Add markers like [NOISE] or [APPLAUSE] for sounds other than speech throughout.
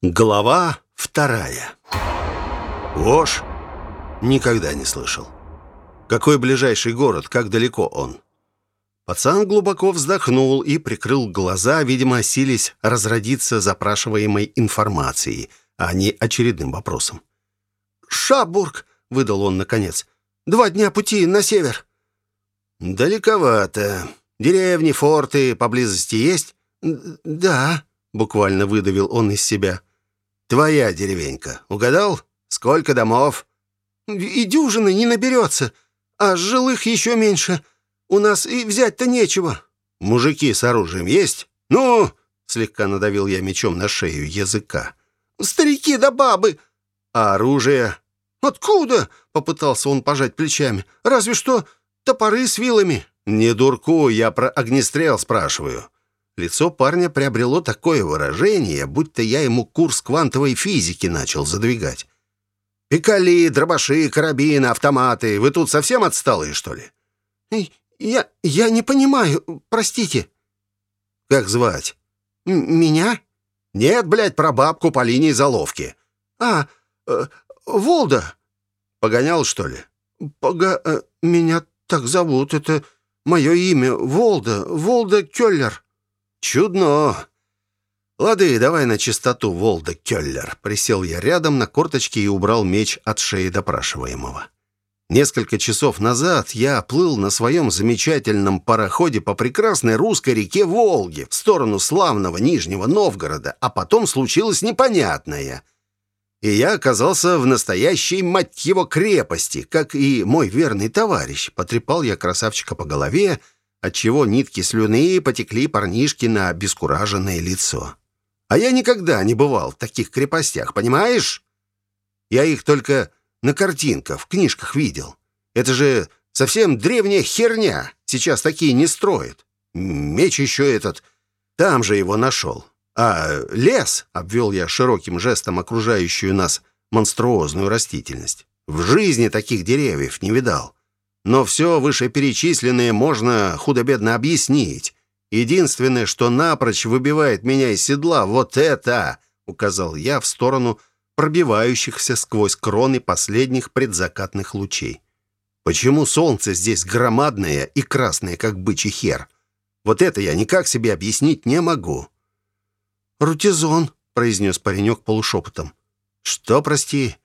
Глава вторая. Вож? Никогда не слышал. Какой ближайший город, как далеко он? Пацан глубоко вздохнул и прикрыл глаза, видимо, сились разродиться запрашиваемой информацией, а не очередным вопросом. «Шабург!» — выдал он наконец. «Два дня пути на север». «Далековато. Деревни, форты поблизости есть?» «Да», — буквально выдавил он из себя. Твоя деревенька. Угадал? Сколько домов?» «И дюжины не наберется, а жилых еще меньше. У нас и взять-то нечего». «Мужики с оружием есть? Ну!» Слегка надавил я мечом на шею языка. «Старики да бабы!» «А оружие?» «Откуда?» — попытался он пожать плечами. «Разве что топоры с вилами». «Не дурку, я про огнестрел спрашиваю». Лицо парня приобрело такое выражение, будто я ему курс квантовой физики начал задвигать. «Пикали, дробаши, карабины, автоматы. Вы тут совсем отсталые, что ли?» «Я... я не понимаю. Простите». «Как звать?» М «Меня?» «Нет, блядь, про бабку по линии заловки». «А, э, Волда». «Погонял, что ли?» «Пога... Э, меня так зовут. Это мое имя. Волда. Волда Келлер». «Чудно!» «Лады, давай на чистоту, Волда Келлер». Присел я рядом на корточки и убрал меч от шеи допрашиваемого. Несколько часов назад я плыл на своем замечательном пароходе по прекрасной русской реке Волге в сторону славного Нижнего Новгорода, а потом случилось непонятное. И я оказался в настоящей, мать его, крепости, как и мой верный товарищ. Потрепал я красавчика по голове, отчего нитки слюны потекли парнишки на обескураженное лицо. А я никогда не бывал в таких крепостях, понимаешь? Я их только на картинках, в книжках видел. Это же совсем древняя херня. Сейчас такие не строят. Меч еще этот. Там же его нашел. А лес, обвел я широким жестом окружающую нас монструозную растительность. В жизни таких деревьев не видал. Но все вышеперечисленное можно худо-бедно объяснить. Единственное, что напрочь выбивает меня из седла, вот это, указал я в сторону пробивающихся сквозь кроны последних предзакатных лучей. Почему солнце здесь громадное и красное, как бычий хер? Вот это я никак себе объяснить не могу. «Рутизон», — произнес паренек полушепотом. «Что, прости?»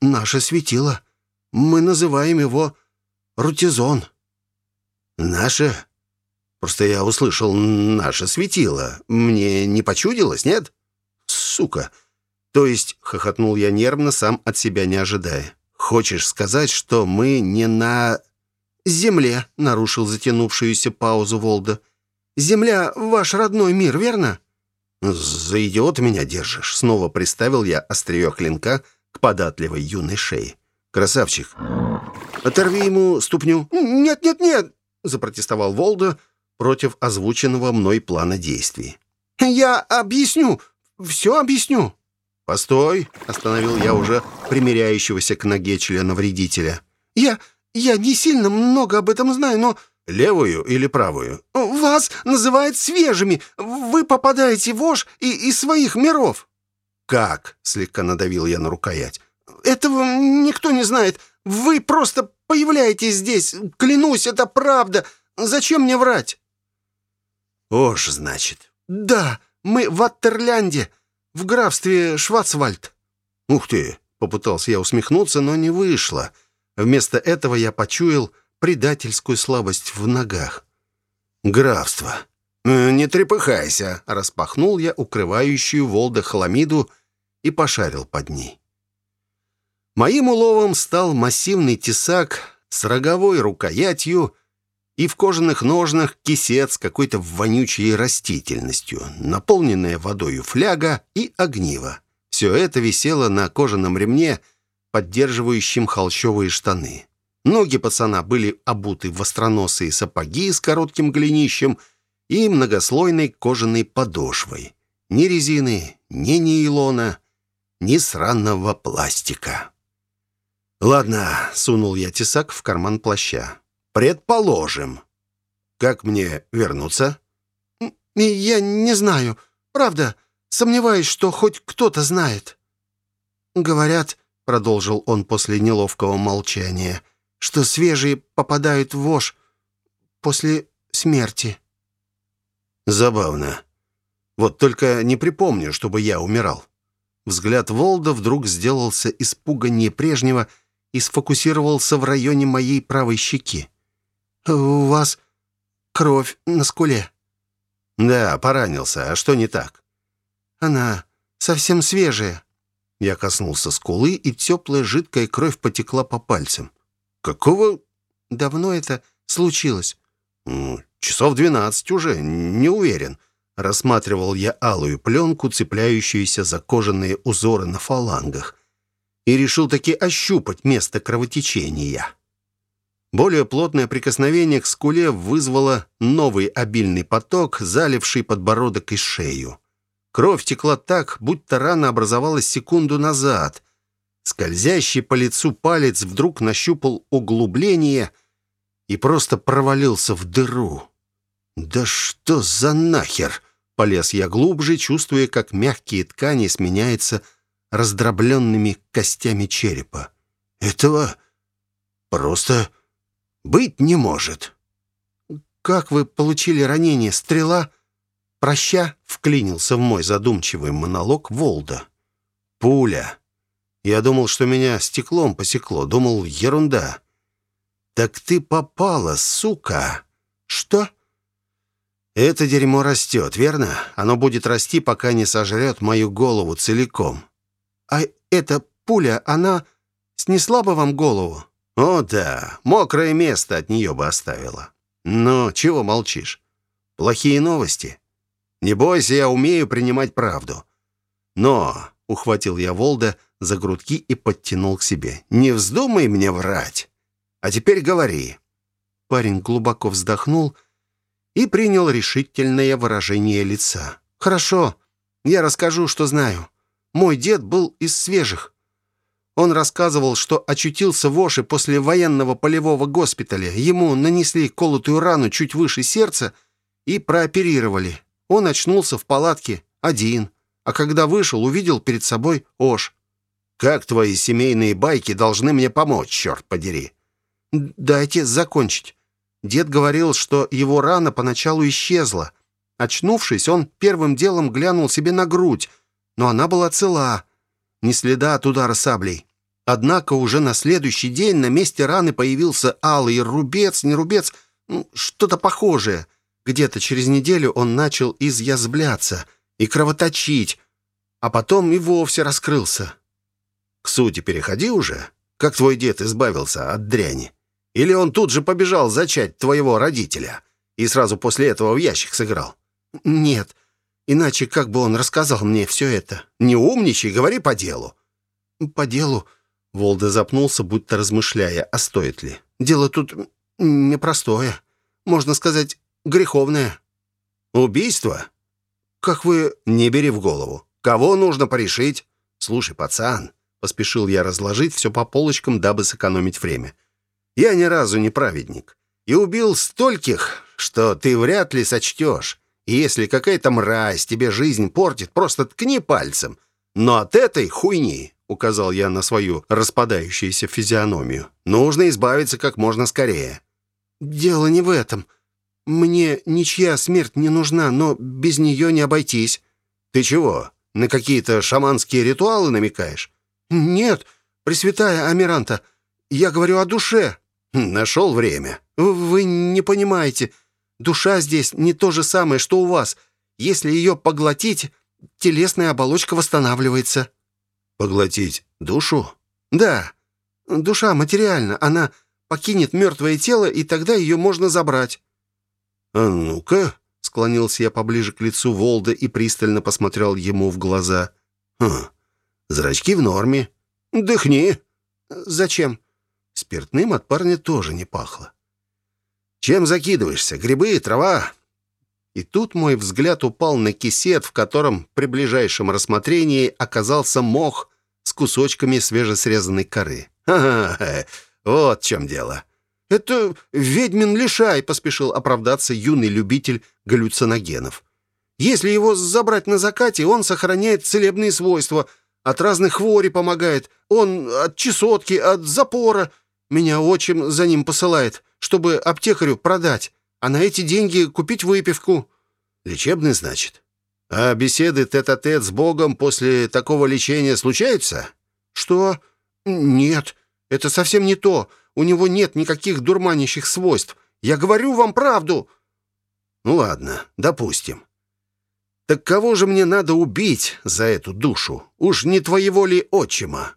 «Наше светило. Мы называем его Рутизон». «Наше?» Просто я услышал «наше светило». Мне не почудилось, нет? Сука! То есть, хохотнул я нервно, сам от себя не ожидая. Хочешь сказать, что мы не на... «Земле», — нарушил затянувшуюся паузу Волда. «Земля — ваш родной мир, верно?» «За идиота меня держишь», — снова приставил я острие клинка к податливой юной шее. «Красавчик, Оторви ему ступню». «Нет, нет, нет!» — запротестовал Волда против озвученного мной плана действий. «Я объясню, все объясню». «Постой!» — остановил я уже примиряющегося к ноге члена вредителя. «Я... я не сильно много об этом знаю, но...» «Левую или правую?» «Вас называют свежими. Вы попадаете в ож и из своих миров». «Как?» — слегка надавил я на рукоять. «Этого никто не знает. Вы просто появляетесь здесь. Клянусь, это правда. Зачем мне врать?» «Ож, значит». «Да, мы в Атерлянде, в графстве Шварцвальд». «Ух ты!» — попытался я усмехнуться, но не вышло. Вместо этого я почуял предательскую слабость в ногах. «Графство». «Э, «Не трепыхайся!» — распахнул я укрывающую Волда хламиду и пошарил под ней. Моим уловом стал массивный тесак с роговой рукоятью и в кожаных ножнах кисет с какой-то вонючей растительностью, наполненная водою фляга и огниво. Все это висело на кожаном ремне, поддерживающем холщовые штаны. Ноги пацана были обуты в востроносые сапоги с коротким голенищем и многослойной кожаной подошвой. Ни резины, ни нейлона, ни сраного пластика. «Ладно», — сунул я тесак в карман плаща. «Предположим. Как мне вернуться?» «Я не знаю. Правда. Сомневаюсь, что хоть кто-то знает». «Говорят», — продолжил он после неловкого молчания, «что свежие попадают в вож после смерти». «Забавно. Вот только не припомню, чтобы я умирал». Взгляд Волда вдруг сделался испуганнее прежнего и сфокусировался в районе моей правой щеки. «У вас кровь на скуле». «Да, поранился. А что не так?» «Она совсем свежая». Я коснулся скулы, и теплая жидкая кровь потекла по пальцам. «Какого...» «Давно это случилось?» «Часов двенадцать уже, не уверен». Рассматривал я алую пленку, цепляющуюся за кожаные узоры на фалангах, и решил таки ощупать место кровотечения. Более плотное прикосновение к скуле вызвало новый обильный поток, заливший подбородок и шею. Кровь текла так, будто рана образовалась секунду назад. Скользящий по лицу палец вдруг нащупал углубление и просто провалился в дыру. «Да что за нахер?» Полез я глубже, чувствуя, как мягкие ткани сменяются раздробленными костями черепа. «Этого просто быть не может». «Как вы получили ранение? Стрела? Проща?» — вклинился в мой задумчивый монолог Волда. «Пуля. Я думал, что меня стеклом посекло. Думал, ерунда». «Так ты попала, сука!» «Что?» Это дерьмо растет, верно? Оно будет расти, пока не сожрет мою голову целиком. А эта пуля, она снесла бы вам голову? О да, мокрое место от нее бы оставила. Но чего молчишь? Плохие новости? Не бойся, я умею принимать правду. Но, ухватил я Волда за грудки и подтянул к себе. Не вздумай мне врать. А теперь говори. Парень глубоко вздохнул и и принял решительное выражение лица. «Хорошо, я расскажу, что знаю. Мой дед был из свежих. Он рассказывал, что очутился в Оше после военного полевого госпиталя. Ему нанесли колотую рану чуть выше сердца и прооперировали. Он очнулся в палатке один, а когда вышел, увидел перед собой Ош. «Как твои семейные байки должны мне помочь, черт подери?» «Дайте закончить. Дед говорил, что его рана поначалу исчезла. Очнувшись, он первым делом глянул себе на грудь, но она была цела, ни следа от удара саблей. Однако уже на следующий день на месте раны появился алый рубец, не рубец, ну, что-то похожее. Где-то через неделю он начал изъязвляться и кровоточить, а потом и вовсе раскрылся. К сути переходи уже, как твой дед избавился от дряни. Или он тут же побежал зачать твоего родителя и сразу после этого в ящик сыграл? Нет. Иначе как бы он рассказал мне все это? Не умничай, говори по делу. По делу. Волда запнулся, будто размышляя, а стоит ли. Дело тут непростое. Можно сказать, греховное. Убийство? Как вы... Не бери в голову. Кого нужно порешить? Слушай, пацан, поспешил я разложить все по полочкам, дабы сэкономить время. — я ни разу не праведник. И убил стольких, что ты вряд ли сочтешь. И если какая-то мразь тебе жизнь портит, просто ткни пальцем. Но от этой хуйни, указал я на свою распадающуюся физиономию, нужно избавиться как можно скорее. Дело не в этом. Мне ничья смерть не нужна, но без нее не обойтись. Ты чего, на какие-то шаманские ритуалы намекаешь? Нет, Пресвятая Амиранта, я говорю о душе. Нашел время. Вы не понимаете. Душа здесь не то же самое, что у вас. Если ее поглотить, телесная оболочка восстанавливается. Поглотить душу? Да. Душа материальна. Она покинет мертвое тело, и тогда ее можно забрать. А ну-ка, склонился я поближе к лицу Волда и пристально посмотрел ему в глаза. Хм, зрачки в норме. Дыхни. Зачем? Спиртным от парня тоже не пахло. «Чем закидываешься? Грибы, трава?» И тут мой взгляд упал на кисет, в котором при ближайшем рассмотрении оказался мох с кусочками свежесрезанной коры. «Ха-ха, вот в чем дело». «Это ведьмин лишай», — поспешил оправдаться юный любитель галлюциногенов. Если его забрать на закате, он сохраняет целебные свойства. От разных хворей помогает. Он от чесотки, от запора. Меня отчим за ним посылает, чтобы аптекарю продать, а на эти деньги купить выпивку». «Лечебный, значит? А беседы тет-а-тет -тет с Богом после такого лечения случаются?» «Что? Нет, это совсем не то. У него нет никаких дурманящих свойств. Я говорю вам правду». «Ну ладно, допустим. Так кого же мне надо убить за эту душу? Уж не твоего ли отчима?»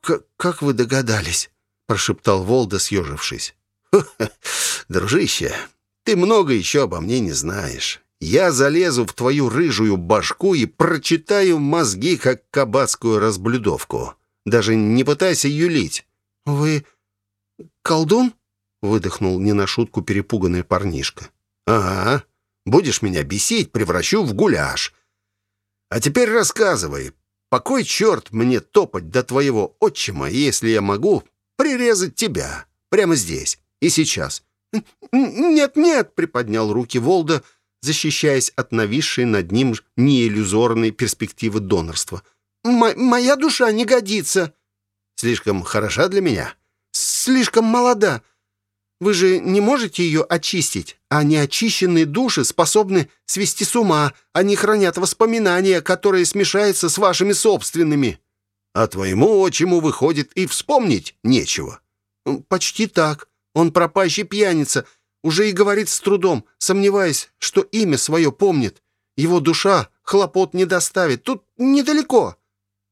«Как вы догадались?» — прошептал Волда, съежившись. «Дружище, ты много еще обо мне не знаешь. Я залезу в твою рыжую башку и прочитаю мозги, как кабацкую разблюдовку. Даже не пытайся юлить». «Вы колдун?» — выдохнул не на шутку перепуганный парнишка. «Ага. Будешь меня бесить, превращу в гуляш. А теперь рассказывай, по кой черт мне топать до твоего отчима, если я могу прирезать тебя прямо здесь и сейчас?» «Нет-нет», — приподнял руки Волда, защищаясь от нависшей над ним неиллюзорной перспективы донорства. «Моя душа не годится». «Слишком хороша для меня?» «Слишком молода. Вы же не можете ее очистить, а неочищенные души способны свести с ума. Они хранят воспоминания, которые смешаются с вашими собственными». «А твоему отчиму, выходит, и вспомнить нечего». «Почти так. Он пропащий пьяница. Уже и говорит с трудом, сомневаясь, что имя свое помнит. Его душа хлопот не доставит. Тут недалеко».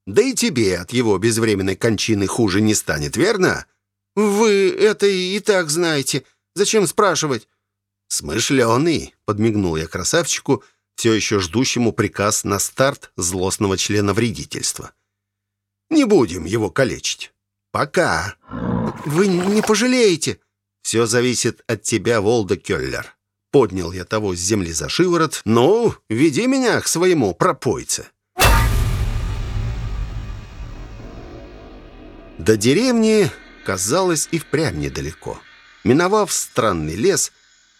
«Да и тебе от его безвременной кончины хуже не станет, верно?» «Вы это и так знаете. Зачем спрашивать?» «Смышленый», — подмигнул я красавчику, все еще ждущему приказ на старт злостного члена вредительства. «Не будем его калечить. Пока». «Вы не пожалеете?» «Все зависит от тебя, Волда Келлер». Поднял я того с земли за шиворот. «Ну, веди меня к своему пропойце». До деревни казалось и впрямь недалеко. Миновав странный лес,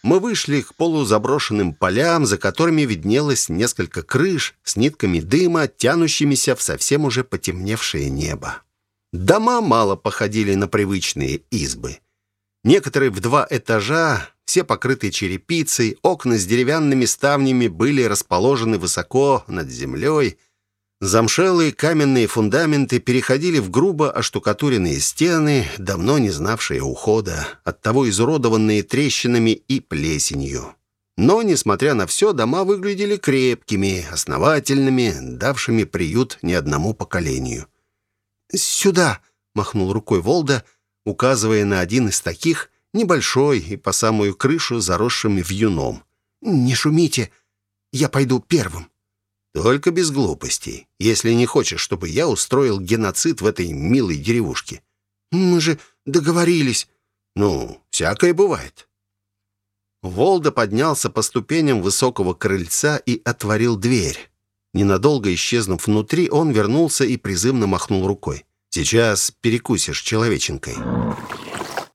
мы вышли к полузаброшенным полям, за которыми виднелось несколько крыш с нитками дыма, тянущимися в совсем уже потемневшее небо. Дома мало походили на привычные избы. Некоторые в два этажа, все покрытые черепицей, окна с деревянными ставнями были расположены высоко над землей – Замшелые каменные фундаменты переходили в грубо оштукатуренные стены, давно не знавшие ухода, оттого изуродованные трещинами и плесенью. Но, несмотря на все, дома выглядели крепкими, основательными, давшими приют не одному поколению. «Сюда!» — махнул рукой Волда, указывая на один из таких, небольшой и по самую крышу заросшим вьюном. «Не шумите, я пойду первым». Только без глупостей, если не хочешь, чтобы я устроил геноцид в этой милой деревушке. Мы же договорились. Ну, всякое бывает. Волда поднялся по ступеням высокого крыльца и отворил дверь. Ненадолго исчезнув внутри, он вернулся и призывно махнул рукой. «Сейчас перекусишь человеченкой».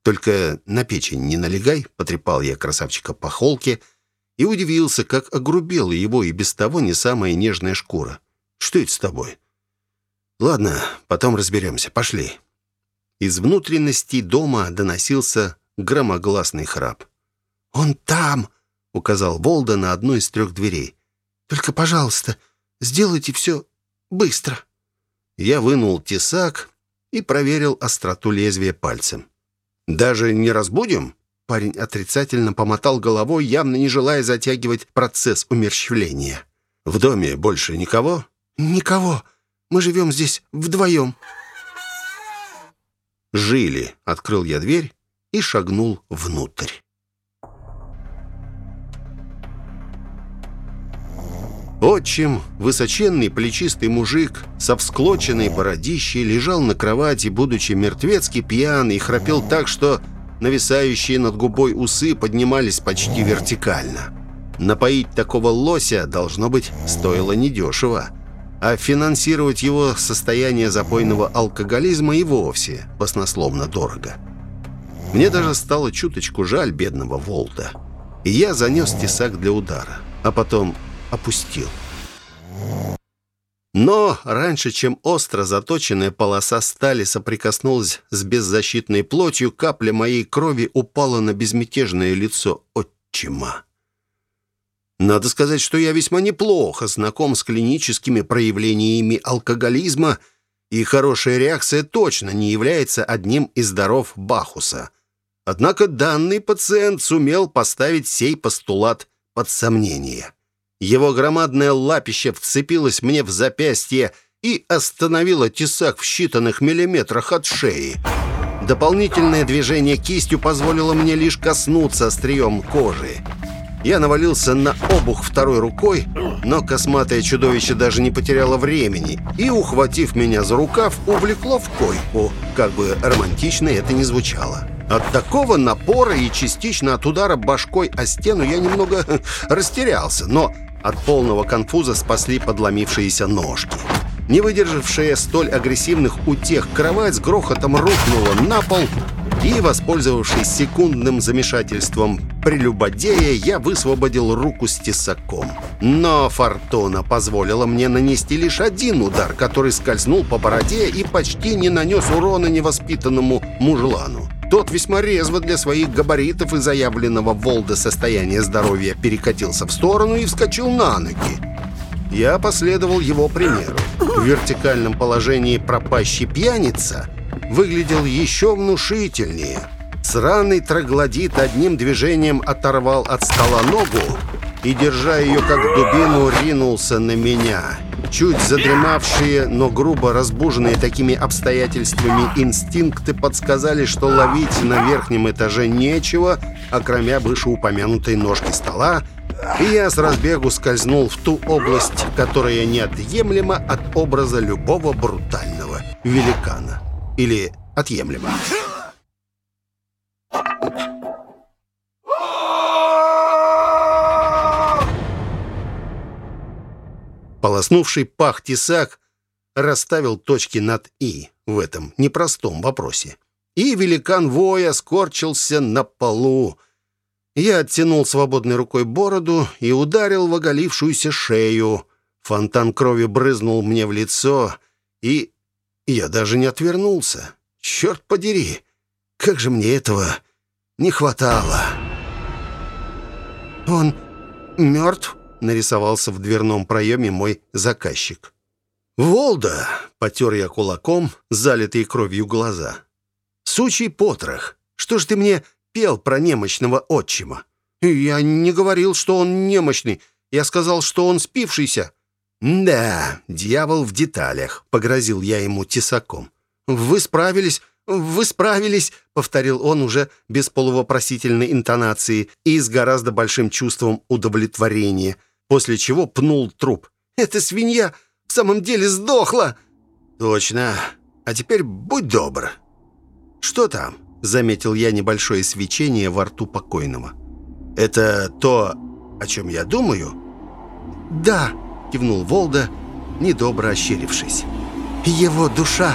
«Только на печень не налегай», — потрепал я красавчика по холке — и удивился, как огрубела его и без того не самая нежная шкура. «Что это с тобой?» «Ладно, потом разберемся. Пошли». Из внутренности дома доносился громогласный храп. «Он там!» — указал Волда на одну из трех дверей. «Только, пожалуйста, сделайте все быстро». Я вынул тесак и проверил остроту лезвия пальцем. «Даже не разбудим?» Парень отрицательно помотал головой, явно не желая затягивать процесс умерщвления. «В доме больше никого?» «Никого. Мы живем здесь вдвоем». «Жили», — открыл я дверь и шагнул внутрь. Отчим, высоченный плечистый мужик со всклоченной бородищей, лежал на кровати, будучи мертвецки пьяный, и храпел так, что нависающие над губой усы поднимались почти вертикально. Напоить такого лося, должно быть, стоило недешево. А финансировать его состояние запойного алкоголизма и вовсе баснословно дорого. Мне даже стало чуточку жаль бедного Волда. И я занес тесак для удара. а потом опустил. Но раньше, чем остро заточенная полоса стали соприкоснулась с беззащитной плотью, капля моей крови упала на безмятежное лицо отчима. Надо сказать, что я весьма неплохо знаком с клиническими проявлениями алкоголизма, и хорошая реакция точно не является одним из даров Бахуса. Однако данный пациент сумел поставить сей постулат под сомнение. Его громадное лапище вцепилось мне в запястье и остановило тесак в считанных миллиметрах от шеи. Дополнительное движение кистью позволило мне лишь коснуться острием кожи. Я навалился на обух второй рукой, но косматое чудовище даже не потеряло времени и, ухватив меня за рукав, увлекло в койку, как бы романтично это ни звучало. От такого напора и частично от удара башкой о стену я немного [LAUGHS] растерялся, но от полного конфуза спасли подломившиеся ножки. Не выдержавшая столь агрессивных утех, кровать с грохотом рухнула на пол, и, воспользовавшись секундным замешательством прелюбодея, я высвободил руку с тесаком. Но фортуна позволила мне нанести лишь один удар, который скользнул по бороде и почти не нанес урона невоспитанному мужлану. Тот весьма резво для своих габаритов и заявленного Волда состояния здоровья перекатился в сторону и вскочил на ноги. Я последовал его примеру. В вертикальном положении пропащий пьяница выглядел еще внушительнее. Сраный троглодит одним движением оторвал от стола ногу и, держа ее как дубину, ринулся на меня. Чуть задремавшие, но грубо разбуженные такими обстоятельствами инстинкты подсказали, что ловить на верхнем этаже нечего, окромя вышеупомянутой ножки стола, и я с разбегу скользнул в ту область, которая неотъемлема от образа любого брутального великана. Или отъемлема. Полоснувший пах тесак расставил точки над «и» в этом непростом вопросе. И великан воя скорчился на полу. Я оттянул свободной рукой бороду и ударил в оголившуюся шею. Фонтан крови брызнул мне в лицо, и я даже не отвернулся. Черт подери, как же мне этого не хватало. «Он мертв?» Нарисовался в дверном проеме мой заказчик. «Волда!» — потер я кулаком, залитые кровью глаза. «Сучий потрох! Что ж ты мне пел про немощного отчима?» «Я не говорил, что он немощный. Я сказал, что он спившийся». «Да, дьявол в деталях», — погрозил я ему тесаком. «Вы справились, вы справились», — повторил он уже без полувопросительной интонации и с гораздо большим чувством удовлетворения после чего пнул труп. «Эта свинья в самом деле сдохла!» «Точно. А теперь будь добр». «Что там?» — заметил я небольшое свечение во рту покойного. «Это то, о чем я думаю?» «Да», — кивнул Волда, недобро ощерившись. «Его душа!»